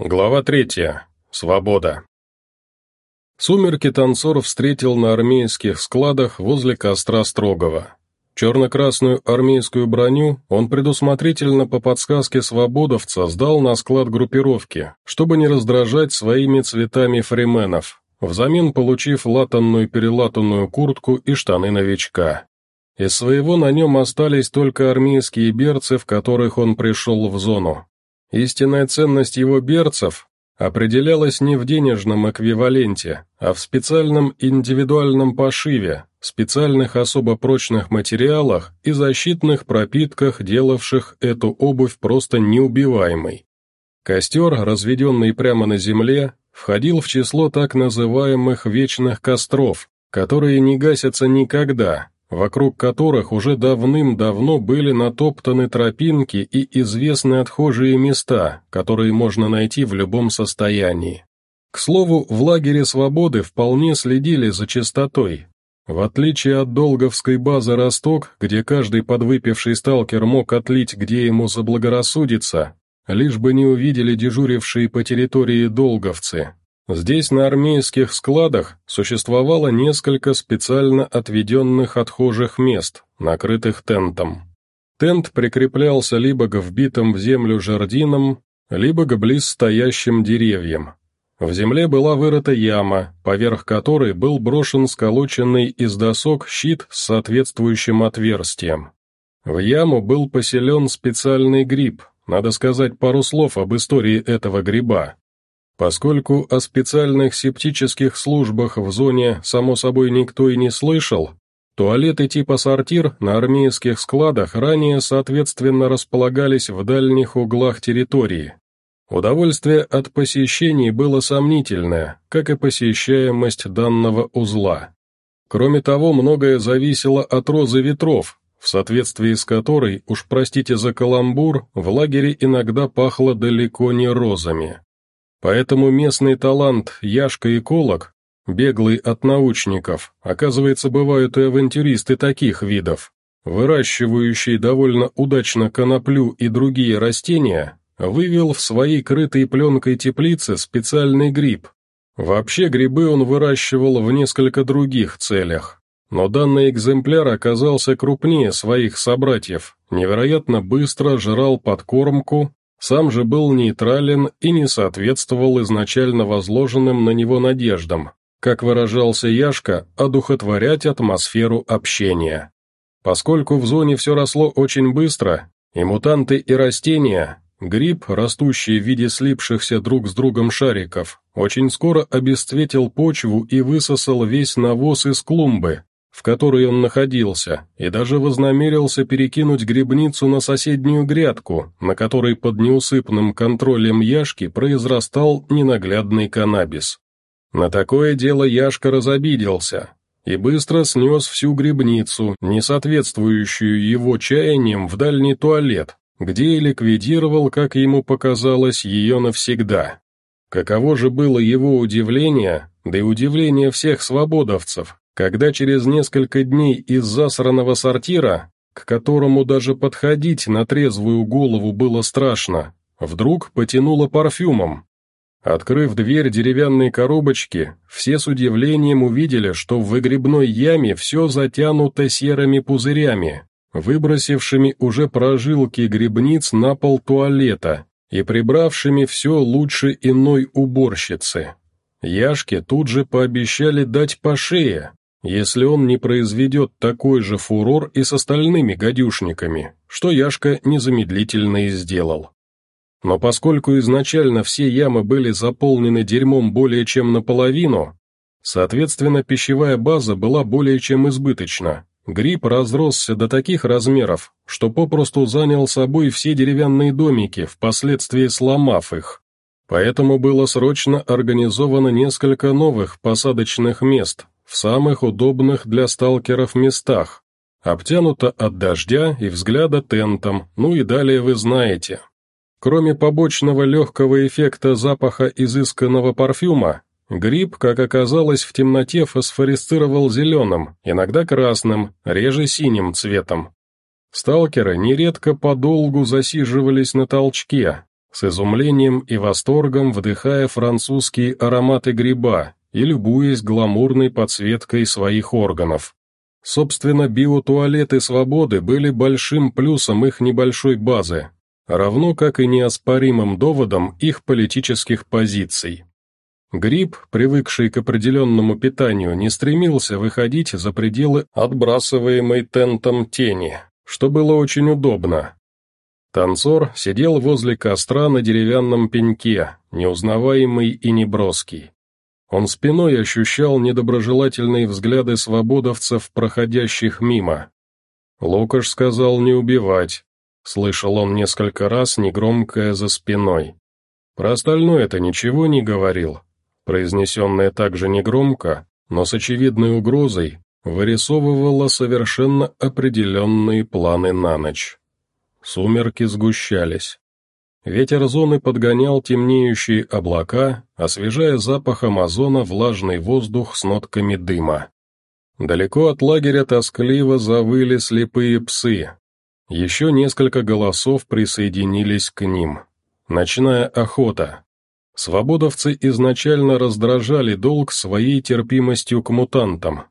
Глава третья. Свобода. Сумерки танцор встретил на армейских складах возле костра Строгова. Черно-красную армейскую броню он предусмотрительно по подсказке свободовца сдал на склад группировки, чтобы не раздражать своими цветами фрименов, взамен получив латанную-перелатанную куртку и штаны новичка. Из своего на нем остались только армейские берцы, в которых он пришел в зону, Истинная ценность его берцев определялась не в денежном эквиваленте, а в специальном индивидуальном пошиве, специальных особо прочных материалах и защитных пропитках, делавших эту обувь просто неубиваемой. Костер, разведенный прямо на земле, входил в число так называемых «вечных костров», которые не гасятся никогда, вокруг которых уже давным-давно были натоптаны тропинки и известны отхожие места, которые можно найти в любом состоянии. К слову, в лагере свободы вполне следили за чистотой. В отличие от Долговской базы «Росток», где каждый подвыпивший сталкер мог отлить, где ему заблагорассудится, лишь бы не увидели дежурившие по территории долговцы, Здесь на армейских складах существовало несколько специально отведенных отхожих мест, накрытых тентом. Тент прикреплялся либо к вбитым в землю жердинам, либо к близ стоящим деревьям. В земле была вырыта яма, поверх которой был брошен сколоченный из досок щит с соответствующим отверстием. В яму был поселен специальный гриб, надо сказать пару слов об истории этого гриба. Поскольку о специальных септических службах в зоне, само собой, никто и не слышал, туалеты типа сортир на армейских складах ранее, соответственно, располагались в дальних углах территории. Удовольствие от посещений было сомнительное, как и посещаемость данного узла. Кроме того, многое зависело от розы ветров, в соответствии с которой, уж простите за каламбур, в лагере иногда пахло далеко не розами. Поэтому местный талант Яшка и Колок, беглый от научников, оказывается, бывают и авантюристы таких видов, выращивающие довольно удачно коноплю и другие растения, вывел в своей крытой пленкой теплице специальный гриб. Вообще грибы он выращивал в несколько других целях. Но данный экземпляр оказался крупнее своих собратьев, невероятно быстро жрал подкормку сам же был нейтрален и не соответствовал изначально возложенным на него надеждам, как выражался Яшка, одухотворять атмосферу общения. Поскольку в зоне все росло очень быстро, и мутанты, и растения, гриб, растущий в виде слипшихся друг с другом шариков, очень скоро обесцветил почву и высосал весь навоз из клумбы, в которой он находился, и даже вознамерился перекинуть грибницу на соседнюю грядку, на которой под неусыпным контролем Яшки произрастал ненаглядный каннабис. На такое дело Яшка разобиделся и быстро снес всю грибницу, не соответствующую его чаяниям, в дальний туалет, где и ликвидировал, как ему показалось, ее навсегда. Каково же было его удивление, да и удивление всех свободовцев, когда через несколько дней из засранного сортира, к которому даже подходить на трезвую голову было страшно, вдруг потянуло парфюмом. Открыв дверь деревянной коробочки, все с удивлением увидели, что в выгребной яме все затянуто серыми пузырями, выбросившими уже прожилки грибниц на пол туалета и прибравшими все лучше иной уборщицы. Яшке тут же пообещали дать по шее, если он не произведет такой же фурор и с остальными гадюшниками, что Яшка незамедлительно и сделал. Но поскольку изначально все ямы были заполнены дерьмом более чем наполовину, соответственно, пищевая база была более чем избыточна. Гриб разросся до таких размеров, что попросту занял собой все деревянные домики, впоследствии сломав их. Поэтому было срочно организовано несколько новых посадочных мест, в самых удобных для сталкеров местах, обтянуто от дождя и взгляда тентом, ну и далее вы знаете. Кроме побочного легкого эффекта запаха изысканного парфюма, гриб, как оказалось, в темноте фосфорисцировал зеленым, иногда красным, реже синим цветом. Сталкеры нередко подолгу засиживались на толчке, с изумлением и восторгом вдыхая французские ароматы гриба и любуясь гламурной подсветкой своих органов. Собственно, биотуалеты свободы были большим плюсом их небольшой базы, равно как и неоспоримым доводом их политических позиций. Гриб, привыкший к определенному питанию, не стремился выходить за пределы отбрасываемой тентом тени, что было очень удобно. Танцор сидел возле костра на деревянном пеньке, неузнаваемый и неброский. Он спиной ощущал недоброжелательные взгляды свободовцев, проходящих мимо. Лукаш сказал не убивать. Слышал он несколько раз негромкое за спиной. Про остальное это ничего не говорил. Произнесенное также негромко, но с очевидной угрозой, вырисовывало совершенно определенные планы на ночь. Сумерки сгущались. Ветер зоны подгонял темнеющие облака, освежая запахом озона влажный воздух с нотками дыма. Далеко от лагеря тоскливо завыли слепые псы. Еще несколько голосов присоединились к ним. Ночная охота. Свободовцы изначально раздражали долг своей терпимостью к мутантам.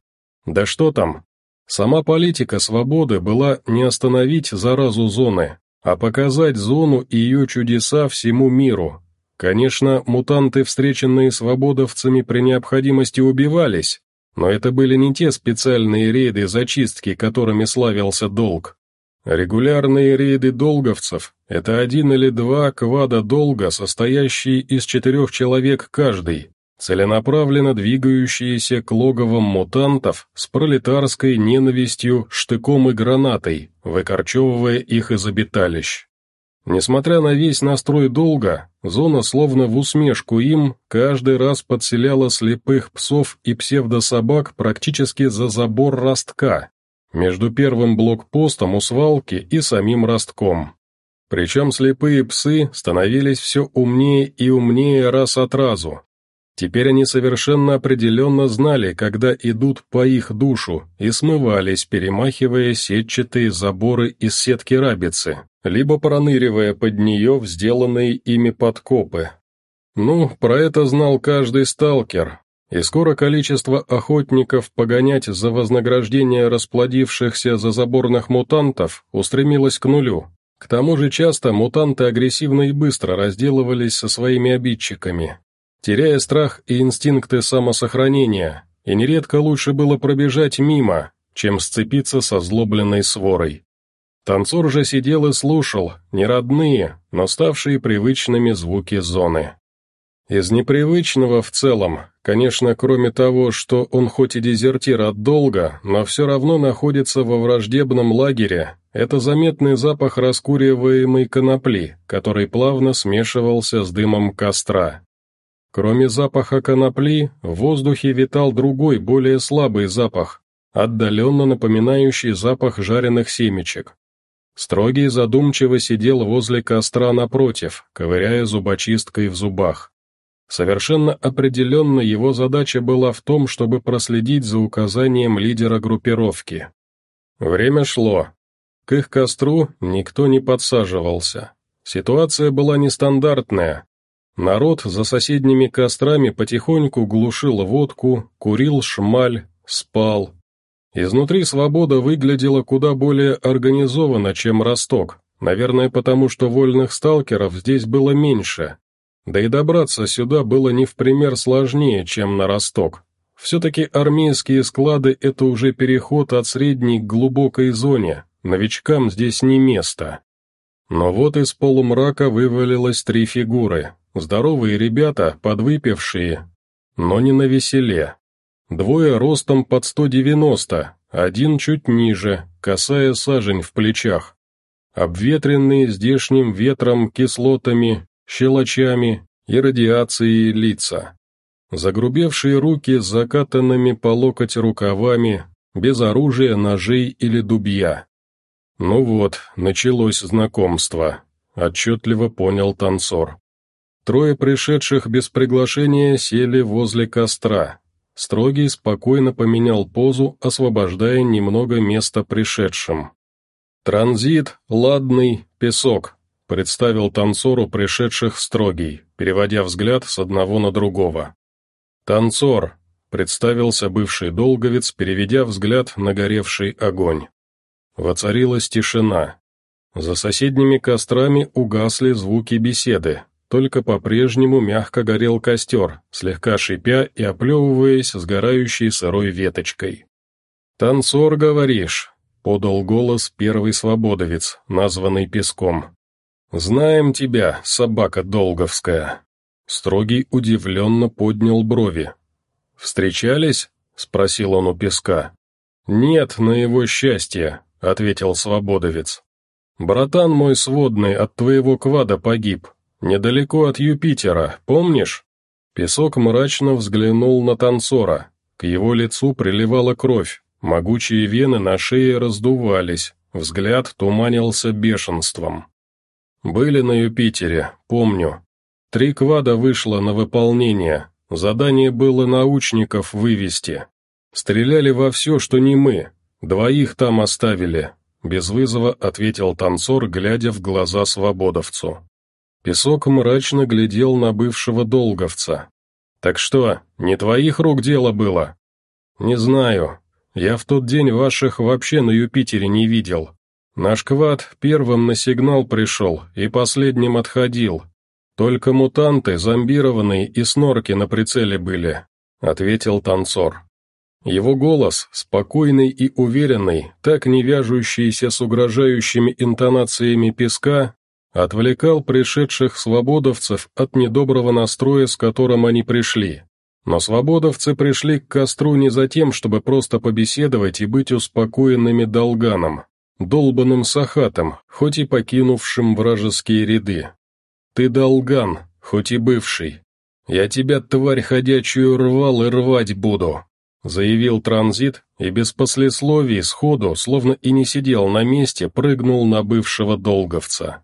Да что там, сама политика свободы была не остановить заразу зоны, а показать зону и ее чудеса всему миру. Конечно, мутанты, встреченные свободовцами при необходимости убивались, но это были не те специальные рейды зачистки, которыми славился долг. Регулярные рейды долговцев – это один или два квада долга, состоящие из четырех человек каждый, целенаправленно двигающиеся к логовам мутантов с пролетарской ненавистью, штыком и гранатой, выкорчевывая их из обиталищ. Несмотря на весь настрой долга, зона словно в усмешку им каждый раз подселяла слепых псов и псевдособак практически за забор ростка, между первым блокпостом у свалки и самим ростком. Причем слепые псы становились все умнее и умнее раз от разу, Теперь они совершенно определенно знали, когда идут по их душу, и смывались, перемахивая сетчатые заборы из сетки рабицы, либо проныривая под нее в сделанные ими подкопы. Ну, про это знал каждый сталкер, и скоро количество охотников погонять за вознаграждение расплодившихся за заборных мутантов устремилось к нулю. К тому же часто мутанты агрессивно и быстро разделывались со своими обидчиками, теряя страх и инстинкты самосохранения, и нередко лучше было пробежать мимо, чем сцепиться со злобленной сворой. Танцор же сидел и слушал, не родные, но ставшие привычными звуки зоны. Из непривычного в целом, конечно, кроме того, что он хоть и дезертир от долга, но все равно находится во враждебном лагере, это заметный запах раскуриваемой конопли, который плавно смешивался с дымом костра. Кроме запаха конопли, в воздухе витал другой, более слабый запах, отдаленно напоминающий запах жареных семечек. Строгий задумчиво сидел возле костра напротив, ковыряя зубочисткой в зубах. Совершенно определенно его задача была в том, чтобы проследить за указанием лидера группировки. Время шло. К их костру никто не подсаживался. Ситуация была нестандартная, Народ за соседними кострами потихоньку глушил водку, курил шмаль, спал. Изнутри свобода выглядела куда более организованно, чем Росток, наверное потому, что вольных сталкеров здесь было меньше. Да и добраться сюда было не в пример сложнее, чем на Росток. Все-таки армейские склады – это уже переход от средней к глубокой зоне, новичкам здесь не место. Но вот из полумрака вывалилось три фигуры, Здоровые ребята, подвыпившие, но не на веселе. Двое ростом под 190, один чуть ниже, касая сажень в плечах. Обветренные здешним ветром, кислотами, щелочами и радиацией лица. Загрубевшие руки с закатанными по локоть рукавами, без оружия, ножей или дубья. Ну вот, началось знакомство, отчетливо понял танцор. Трое пришедших без приглашения сели возле костра. Строгий спокойно поменял позу, освобождая немного места пришедшим. «Транзит, ладный, песок», представил танцору пришедших строгий, переводя взгляд с одного на другого. «Танцор», — представился бывший долговец, переведя взгляд на горевший огонь. Воцарилась тишина. За соседними кострами угасли звуки беседы, только по-прежнему мягко горел костер, слегка шипя и оплевываясь сгорающей сырой веточкой. «Танцор, говоришь?» — подал голос первый свободовец, названный Песком. «Знаем тебя, собака долговская». Строгий удивленно поднял брови. «Встречались?» — спросил он у Песка. «Нет, на его счастье», — ответил свободовец. «Братан мой сводный от твоего квада погиб, недалеко от Юпитера, помнишь?» Песок мрачно взглянул на танцора. К его лицу приливала кровь, могучие вены на шее раздувались, взгляд туманился бешенством. «Были на Юпитере, помню. Три квада вышло на выполнение, задание было научников вывести. Стреляли во все, что не мы, двоих там оставили», без вызова ответил танцор, глядя в глаза свободовцу. Песок мрачно глядел на бывшего долговца. «Так что, не твоих рук дело было?» «Не знаю. Я в тот день ваших вообще на Юпитере не видел. Наш квад первым на сигнал пришел и последним отходил. Только мутанты, зомбированные и снорки на прицеле были», — ответил танцор. Его голос, спокойный и уверенный, так не вяжущийся с угрожающими интонациями песка, отвлекал пришедших свободовцев от недоброго настроя, с которым они пришли. Но свободовцы пришли к костру не за тем, чтобы просто побеседовать и быть успокоенными долганом, долбанным сахатом, хоть и покинувшим вражеские ряды. Ты долган, хоть и бывший. Я тебя, тварь ходячую, рвал и рвать буду, заявил транзит и без послесловий сходу, словно и не сидел на месте, прыгнул на бывшего долговца.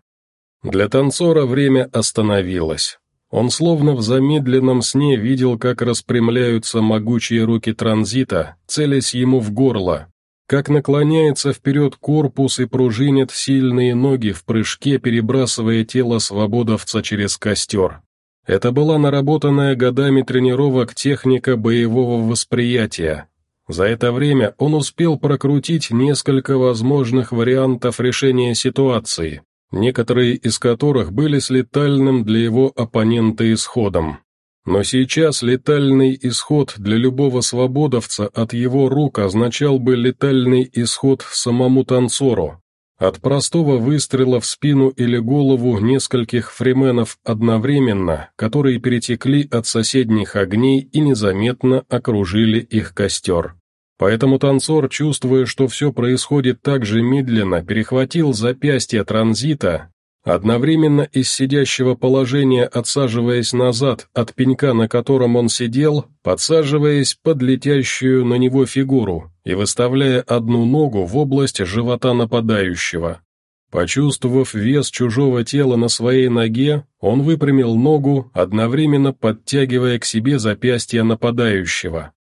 Для танцора время остановилось. Он словно в замедленном сне видел, как распрямляются могучие руки транзита, целясь ему в горло, как наклоняется вперед корпус и пружинят сильные ноги в прыжке, перебрасывая тело свободовца через костер. Это была наработанная годами тренировок техника боевого восприятия. За это время он успел прокрутить несколько возможных вариантов решения ситуации, некоторые из которых были с летальным для его оппонента исходом. Но сейчас летальный исход для любого свободовца от его рук означал бы летальный исход самому танцору. От простого выстрела в спину или голову нескольких фрименов одновременно, которые перетекли от соседних огней и незаметно окружили их костер. Поэтому танцор, чувствуя, что все происходит так же медленно, перехватил запястье транзита, одновременно из сидящего положения отсаживаясь назад от пенька, на котором он сидел, подсаживаясь под летящую на него фигуру и выставляя одну ногу в область живота нападающего. Почувствовав вес чужого тела на своей ноге, он выпрямил ногу, одновременно подтягивая к себе запястье нападающего.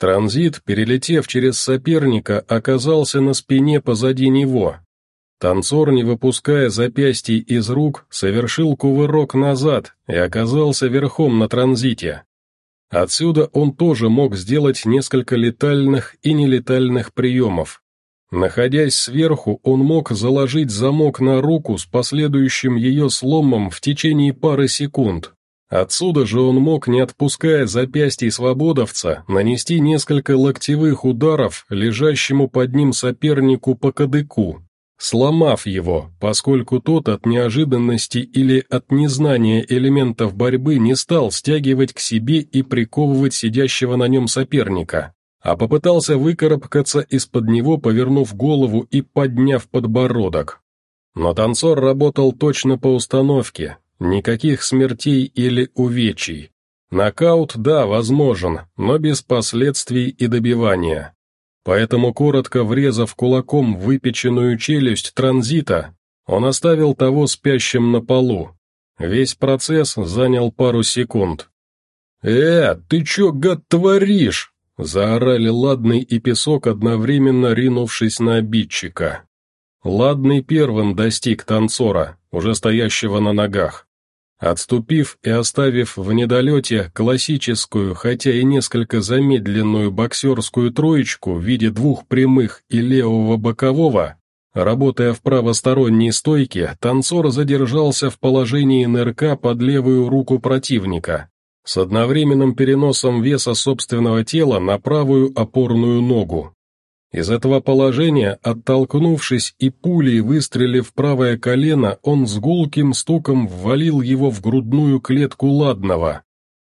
Транзит, перелетев через соперника, оказался на спине позади него. Танцор, не выпуская запястье из рук, совершил кувырок назад и оказался верхом на транзите. Отсюда он тоже мог сделать несколько летальных и нелетальных приемов. Находясь сверху, он мог заложить замок на руку с последующим ее сломом в течение пары секунд. Отсюда же он мог, не отпуская запястья свободовца, нанести несколько локтевых ударов лежащему под ним сопернику по кадыку, сломав его, поскольку тот от неожиданности или от незнания элементов борьбы не стал стягивать к себе и приковывать сидящего на нем соперника, а попытался выкарабкаться из-под него, повернув голову и подняв подбородок. Но танцор работал точно по установке, Никаких смертей или увечий. Нокаут, да, возможен, но без последствий и добивания. Поэтому, коротко врезав кулаком выпеченную челюсть транзита, он оставил того спящим на полу. Весь процесс занял пару секунд. «Э, ты чё, гад, творишь?» — заорали Ладный и Песок, одновременно ринувшись на обидчика. Ладный первым достиг танцора, уже стоящего на ногах. Отступив и оставив в недолете классическую, хотя и несколько замедленную боксерскую троечку в виде двух прямых и левого бокового, работая в правосторонней стойке, танцор задержался в положении нырка под левую руку противника, с одновременным переносом веса собственного тела на правую опорную ногу. Из этого положения, оттолкнувшись и пулей выстрелив правое колено, он с гулким стуком ввалил его в грудную клетку ладного,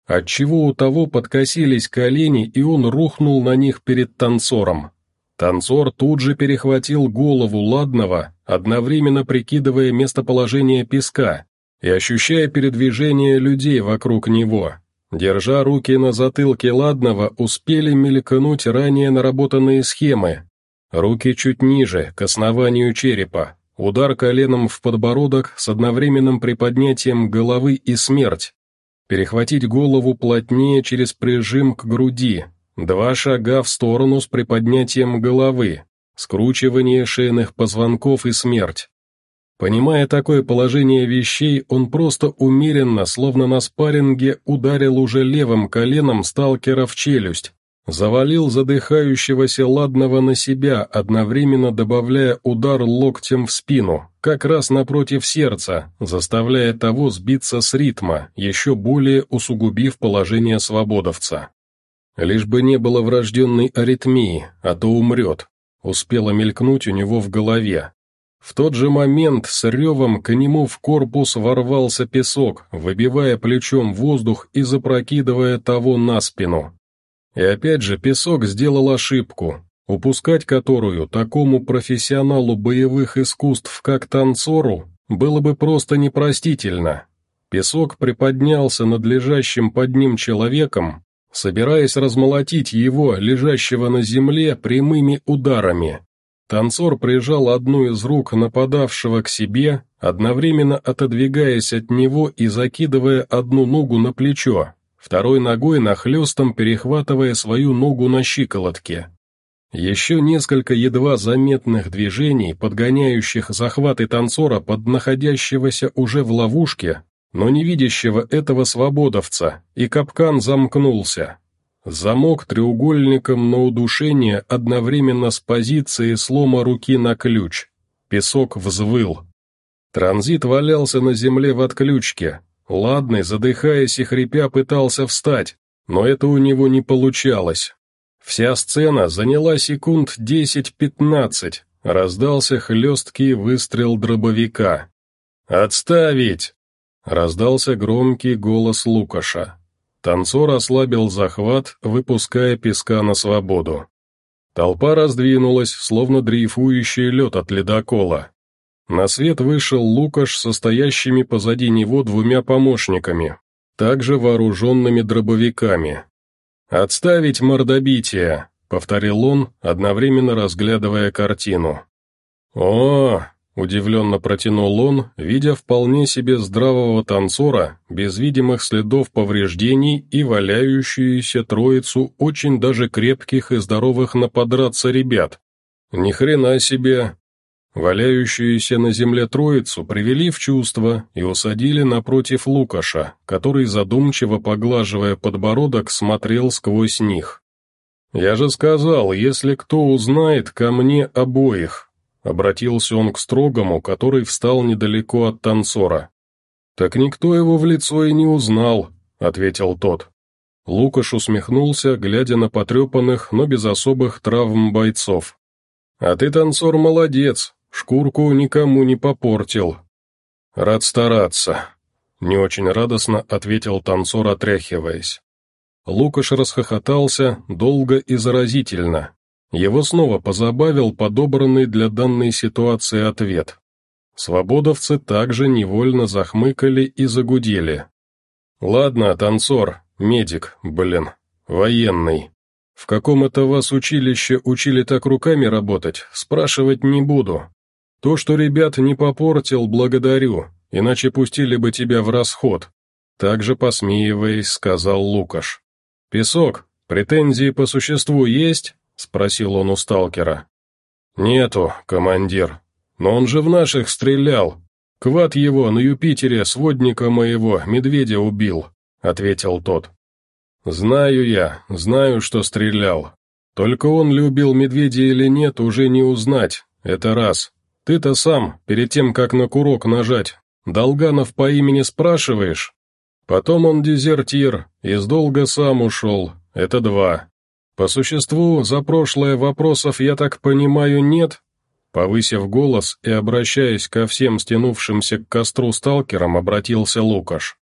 отчего у того подкосились колени, и он рухнул на них перед танцором. Танцор тут же перехватил голову ладного, одновременно прикидывая местоположение песка и ощущая передвижение людей вокруг него. Держа руки на затылке ладного, успели мелькнуть ранее наработанные схемы. Руки чуть ниже, к основанию черепа. Удар коленом в подбородок с одновременным приподнятием головы и смерть. Перехватить голову плотнее через прижим к груди. Два шага в сторону с приподнятием головы. Скручивание шейных позвонков и смерть. Понимая такое положение вещей, он просто умеренно, словно на спарринге, ударил уже левым коленом сталкера в челюсть, завалил задыхающегося ладного на себя, одновременно добавляя удар локтем в спину, как раз напротив сердца, заставляя того сбиться с ритма, еще более усугубив положение свободовца. Лишь бы не было врожденной аритмии, а то умрет, успела мелькнуть у него в голове, в тот же момент с ревом к нему в корпус ворвался песок, выбивая плечом воздух и запрокидывая того на спину. И опять же песок сделал ошибку, упускать которую такому профессионалу боевых искусств, как танцору, было бы просто непростительно. Песок приподнялся над лежащим под ним человеком, собираясь размолотить его, лежащего на земле, прямыми ударами. Танцор прижал одну из рук нападавшего к себе, одновременно отодвигаясь от него и закидывая одну ногу на плечо, второй ногой нахлестом перехватывая свою ногу на щиколотке. Еще несколько едва заметных движений, подгоняющих захваты танцора под находящегося уже в ловушке, но не видящего этого свободовца, и капкан замкнулся. Замок треугольником на удушение одновременно с позицией слома руки на ключ. Песок взвыл. Транзит валялся на земле в отключке. Ладный, задыхаясь и хрипя, пытался встать, но это у него не получалось. Вся сцена заняла секунд десять-пятнадцать. Раздался хлесткий выстрел дробовика. «Отставить!» Раздался громкий голос Лукаша. Танцор ослабил захват, выпуская песка на свободу. Толпа раздвинулась, словно дрейфующий лед от ледокола. На свет вышел Лукаш со стоящими позади него двумя помощниками, также вооруженными дробовиками. «Отставить мордобитие!» — повторил он, одновременно разглядывая картину. «О, Удивленно протянул он, видя вполне себе здравого танцора, без видимых следов повреждений и валяющуюся троицу очень даже крепких и здоровых наподраться ребят. Ни хрена себе! Валяющуюся на земле троицу привели в чувство и усадили напротив Лукаша, который, задумчиво поглаживая подбородок, смотрел сквозь них. «Я же сказал, если кто узнает, ко мне обоих», Обратился он к строгому, который встал недалеко от танцора. «Так никто его в лицо и не узнал», — ответил тот. Лукаш усмехнулся, глядя на потрепанных, но без особых травм бойцов. «А ты, танцор, молодец, шкурку никому не попортил». «Рад стараться», — не очень радостно ответил танцор, отряхиваясь. Лукаш расхохотался долго и заразительно, его снова позабавил подобранный для данной ситуации ответ. Свободовцы также невольно захмыкали и загудели. «Ладно, танцор, медик, блин, военный. В каком это вас училище учили так руками работать, спрашивать не буду. То, что ребят не попортил, благодарю, иначе пустили бы тебя в расход», также посмеиваясь, сказал Лукаш. «Песок, претензии по существу есть?» — спросил он у сталкера. «Нету, командир. Но он же в наших стрелял. Квад его на Юпитере, сводника моего, медведя убил», — ответил тот. «Знаю я, знаю, что стрелял. Только он любил медведя или нет, уже не узнать, это раз. Ты-то сам, перед тем, как на курок нажать, Долганов по имени спрашиваешь? Потом он дезертир, из долга сам ушел, это два. По существу, за прошлое вопросов, я так понимаю, нет?» Повысив голос и обращаясь ко всем стянувшимся к костру сталкерам, обратился Лукаш.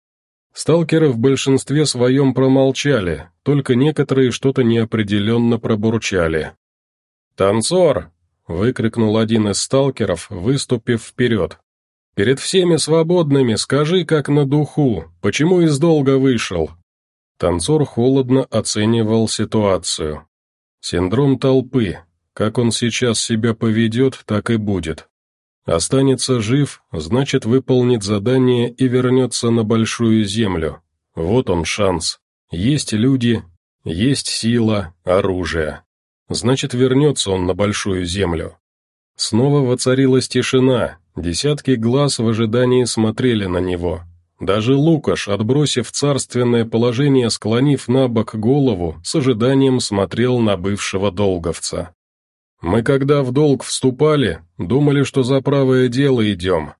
Сталкеры в большинстве своем промолчали, только некоторые что-то неопределенно пробурчали. «Танцор!» — выкрикнул один из сталкеров, выступив вперед. «Перед всеми свободными скажи, как на духу, почему из долга вышел?» Танцор холодно оценивал ситуацию. Синдром толпы. Как он сейчас себя поведет, так и будет. Останется жив, значит выполнит задание и вернется на Большую Землю. Вот он шанс. Есть люди, есть сила, оружие. Значит вернется он на Большую Землю. Снова воцарилась тишина, десятки глаз в ожидании смотрели на него. Даже Лукаш, отбросив царственное положение, склонив на бок голову, с ожиданием смотрел на бывшего долговца. Мы когда в долг вступали, думали, что за правое дело идем.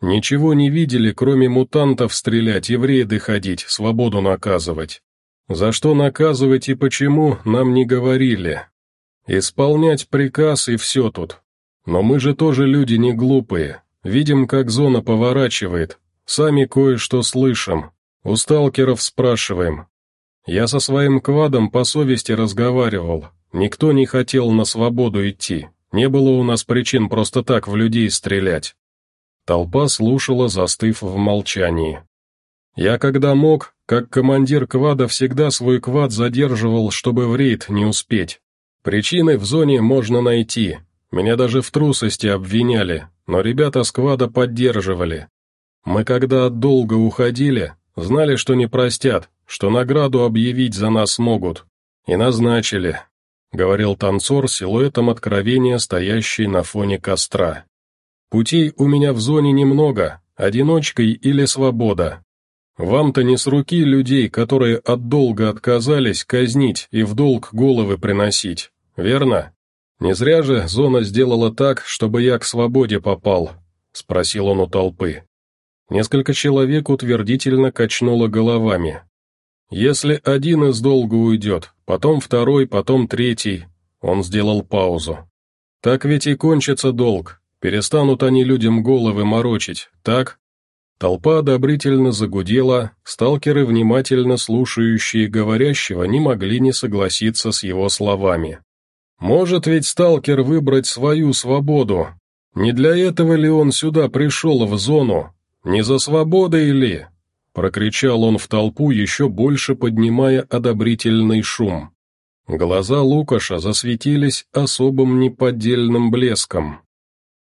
Ничего не видели, кроме мутантов стрелять и в рейды ходить, свободу наказывать. За что наказывать и почему, нам не говорили. Исполнять приказ и все тут. Но мы же тоже люди не глупые. Видим, как зона поворачивает. Сами кое-что слышим. У сталкеров спрашиваем. Я со своим квадом по совести разговаривал, Никто не хотел на свободу идти, не было у нас причин просто так в людей стрелять. Толпа слушала, застыв в молчании. Я когда мог, как командир квада всегда свой квад задерживал, чтобы в рейд не успеть. Причины в зоне можно найти, меня даже в трусости обвиняли, но ребята с квада поддерживали. Мы когда долго уходили, знали, что не простят, что награду объявить за нас могут. И назначили, — говорил танцор силуэтом откровения, стоящий на фоне костра. «Путей у меня в зоне немного, одиночкой или свобода. Вам-то не с руки людей, которые от долга отказались, казнить и в долг головы приносить, верно? Не зря же зона сделала так, чтобы я к свободе попал», — спросил он у толпы. Несколько человек утвердительно качнуло головами. Если один из долга уйдет, потом второй, потом третий, он сделал паузу. Так ведь и кончится долг, перестанут они людям головы морочить, так? Толпа одобрительно загудела, сталкеры, внимательно слушающие говорящего, не могли не согласиться с его словами. Может ведь сталкер выбрать свою свободу? Не для этого ли он сюда пришел в зону? Не за свободой ли? Прокричал он в толпу, еще больше поднимая одобрительный шум. Глаза Лукаша засветились особым неподдельным блеском.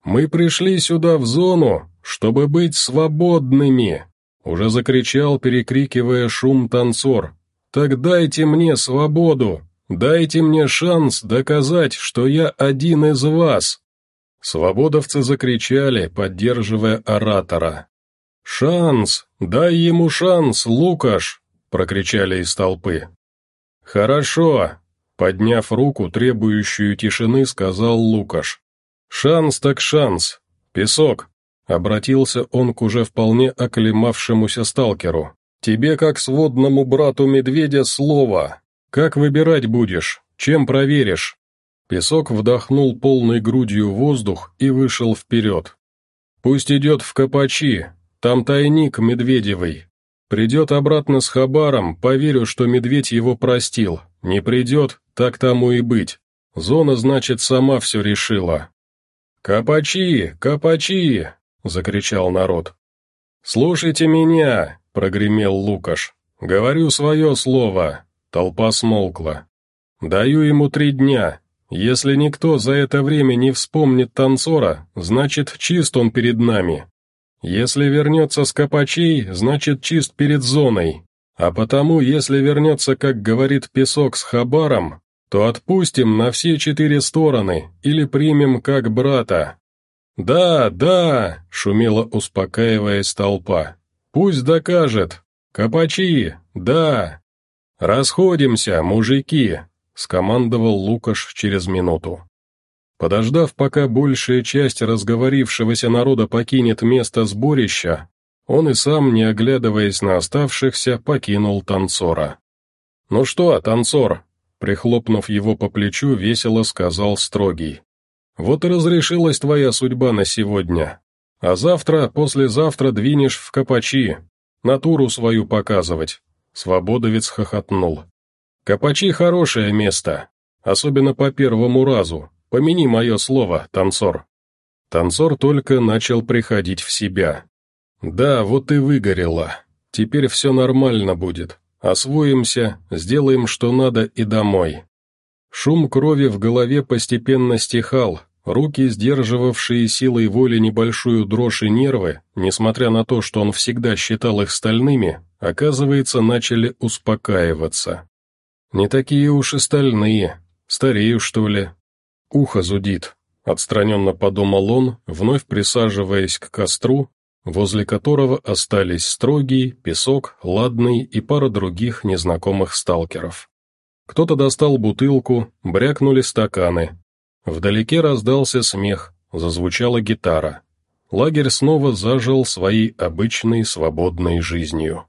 «Мы пришли сюда в зону, чтобы быть свободными!» Уже закричал, перекрикивая шум танцор. «Так дайте мне свободу! Дайте мне шанс доказать, что я один из вас!» Свободовцы закричали, поддерживая оратора. «Шанс! Дай ему шанс, Лукаш!» — прокричали из толпы. «Хорошо!» — подняв руку, требующую тишины, сказал Лукаш. «Шанс так шанс! Песок!» — обратился он к уже вполне оклемавшемуся сталкеру. «Тебе, как сводному брату медведя, слово. Как выбирать будешь? Чем проверишь?» Песок вдохнул полной грудью воздух и вышел вперед. «Пусть идет в Капачи, там тайник Медведевый. Придет обратно с Хабаром, поверю, что Медведь его простил. Не придет, так тому и быть. Зона, значит, сама все решила. «Капачи! Капачи!» — закричал народ. «Слушайте меня!» — прогремел Лукаш. «Говорю свое слово!» Толпа смолкла. «Даю ему три дня. Если никто за это время не вспомнит танцора, значит, чист он перед нами. Если вернется с Копачей, значит чист перед зоной. А потому, если вернется, как говорит Песок с Хабаром, то отпустим на все четыре стороны или примем как брата. «Да, да!» — шумела, успокаиваясь толпа. «Пусть докажет! Копачи! Да!» «Расходимся, мужики!» — скомандовал Лукаш через минуту. Подождав, пока большая часть разговорившегося народа покинет место сборища, он и сам, не оглядываясь на оставшихся, покинул танцора. «Ну что, танцор?» — прихлопнув его по плечу, весело сказал строгий. «Вот и разрешилась твоя судьба на сегодня. А завтра, послезавтра двинешь в Капачи, натуру свою показывать». Свободовец хохотнул. «Капачи — хорошее место, особенно по первому разу. Помяни мое слово, танцор». Танцор только начал приходить в себя. «Да, вот и выгорело. Теперь все нормально будет. Освоимся, сделаем что надо и домой». Шум крови в голове постепенно стихал, руки, сдерживавшие силой воли небольшую дрожь и нервы, несмотря на то, что он всегда считал их стальными, оказывается, начали успокаиваться. «Не такие уж и стальные. Старею, что ли?» «Ухо зудит», — отстраненно подумал он, вновь присаживаясь к костру возле которого остались строгий, песок, ладный и пара других незнакомых сталкеров. Кто-то достал бутылку, брякнули стаканы. Вдалеке раздался смех, зазвучала гитара. Лагерь снова зажил своей обычной свободной жизнью.